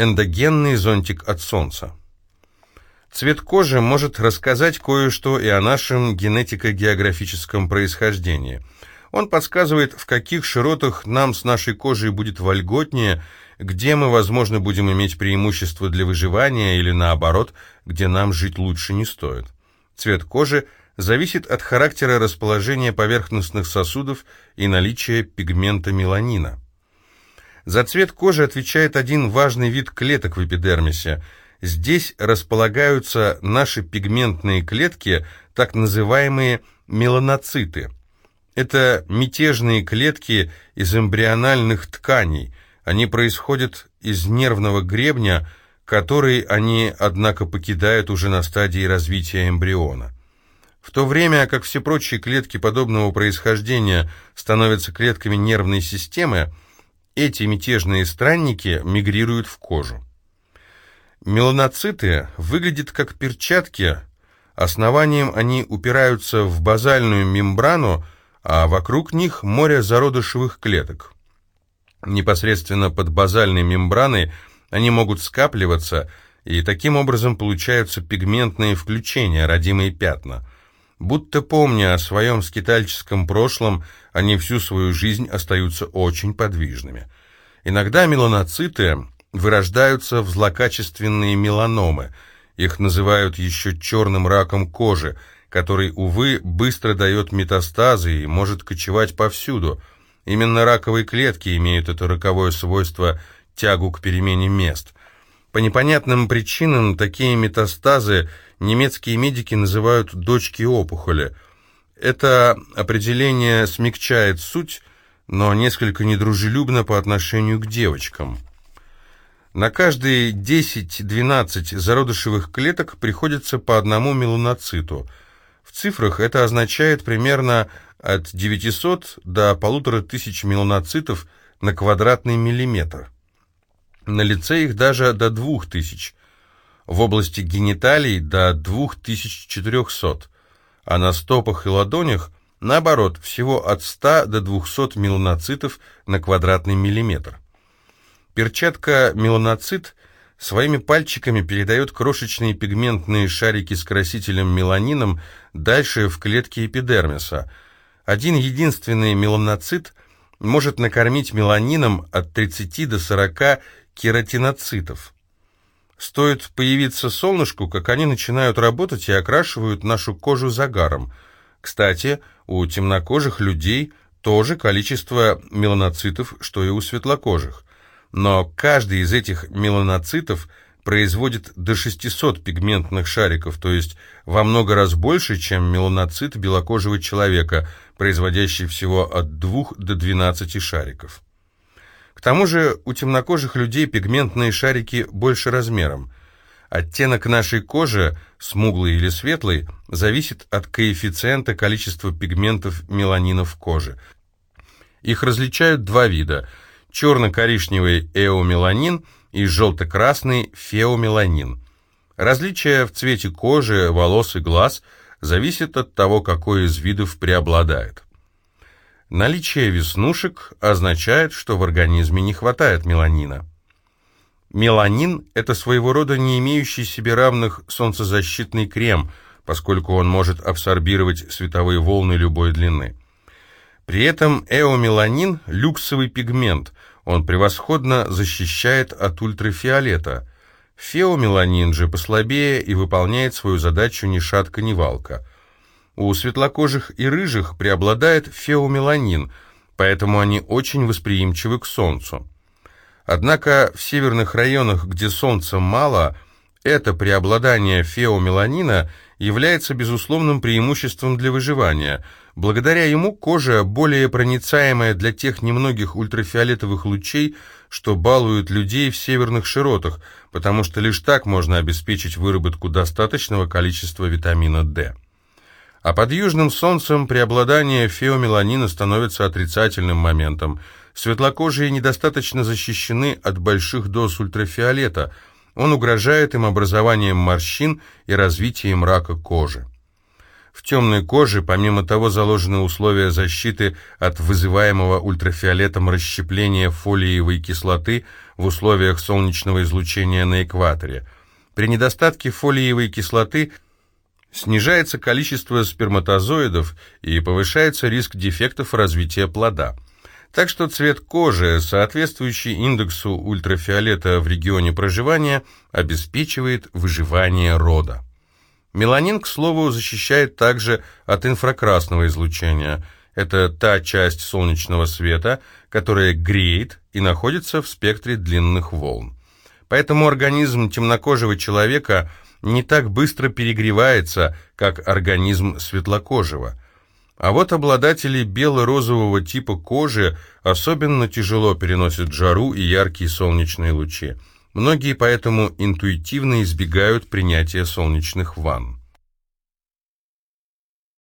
Эндогенный зонтик от Солнца. Цвет кожи может рассказать кое-что и о нашем генетико-географическом происхождении. Он подсказывает, в каких широтах нам с нашей кожей будет вольготнее, где мы, возможно, будем иметь преимущество для выживания или, наоборот, где нам жить лучше не стоит. Цвет кожи зависит от характера расположения поверхностных сосудов и наличия пигмента меланина. За цвет кожи отвечает один важный вид клеток в эпидермисе. Здесь располагаются наши пигментные клетки, так называемые меланоциты. Это мятежные клетки из эмбриональных тканей. Они происходят из нервного гребня, который они, однако, покидают уже на стадии развития эмбриона. В то время как все прочие клетки подобного происхождения становятся клетками нервной системы, эти мятежные странники мигрируют в кожу. Меланоциты выглядят как перчатки, основанием они упираются в базальную мембрану, а вокруг них море зародышевых клеток. Непосредственно под базальной мембраной они могут скапливаться, и таким образом получаются пигментные включения, родимые пятна – Будто помня о своем скитальческом прошлом, они всю свою жизнь остаются очень подвижными. Иногда меланоциты вырождаются в злокачественные меланомы. Их называют еще черным раком кожи, который, увы, быстро дает метастазы и может кочевать повсюду. Именно раковые клетки имеют это роковое свойство тягу к перемене мест. По непонятным причинам такие метастазы – немецкие медики называют «дочки опухоли». Это определение смягчает суть, но несколько недружелюбно по отношению к девочкам. На каждые 10-12 зародышевых клеток приходится по одному меланоциту. В цифрах это означает примерно от 900 до 1500 меланоцитов на квадратный миллиметр. На лице их даже до 2000, в области гениталий до 2400, а на стопах и ладонях, наоборот, всего от 100 до 200 меланоцитов на квадратный миллиметр. Перчатка меланоцит своими пальчиками передает крошечные пигментные шарики с красителем меланином дальше в клетки эпидермиса. Один единственный меланоцит может накормить меланином от 30 до 40 кератиноцитов. Стоит появиться солнышку, как они начинают работать и окрашивают нашу кожу загаром. Кстати, у темнокожих людей тоже количество меланоцитов, что и у светлокожих. Но каждый из этих меланоцитов производит до 600 пигментных шариков, то есть во много раз больше, чем меланоцит белокожего человека, производящий всего от 2 до 12 шариков. К тому же у темнокожих людей пигментные шарики больше размером. Оттенок нашей кожи, смуглый или светлый, зависит от коэффициента количества пигментов меланина в коже. Их различают два вида – черно-коричневый эомеланин и желто-красный феомеланин. Различие в цвете кожи, волос и глаз зависит от того, какой из видов преобладает. Наличие веснушек означает, что в организме не хватает меланина. Меланин – это своего рода не имеющий себе равных солнцезащитный крем, поскольку он может абсорбировать световые волны любой длины. При этом эомеланин – люксовый пигмент, он превосходно защищает от ультрафиолета. Феомеланин же послабее и выполняет свою задачу ни шатка, ни валка – у светлокожих и рыжих преобладает феомеланин, поэтому они очень восприимчивы к солнцу. Однако в северных районах, где солнца мало, это преобладание феомеланина является безусловным преимуществом для выживания. Благодаря ему кожа более проницаемая для тех немногих ультрафиолетовых лучей, что балуют людей в северных широтах, потому что лишь так можно обеспечить выработку достаточного количества витамина D. А под южным солнцем преобладание феомеланина становится отрицательным моментом. Светлокожие недостаточно защищены от больших доз ультрафиолета. Он угрожает им образованием морщин и развитием рака кожи. В темной коже, помимо того, заложены условия защиты от вызываемого ультрафиолетом расщепления фолиевой кислоты, в условиях солнечного излучения на экваторе. При недостатке фолиевой кислоты снижается количество сперматозоидов и повышается риск дефектов развития плода. Так что цвет кожи, соответствующий индексу ультрафиолета в регионе проживания, обеспечивает выживание рода. Меланин, к слову, защищает также от инфракрасного излучения. Это та часть солнечного света, которая греет и находится в спектре длинных волн. Поэтому организм темнокожего человека не так быстро перегревается, как организм светлокожего. А вот обладатели бело-розового типа кожи особенно тяжело переносят жару и яркие солнечные лучи. Многие поэтому интуитивно избегают принятия солнечных ванн.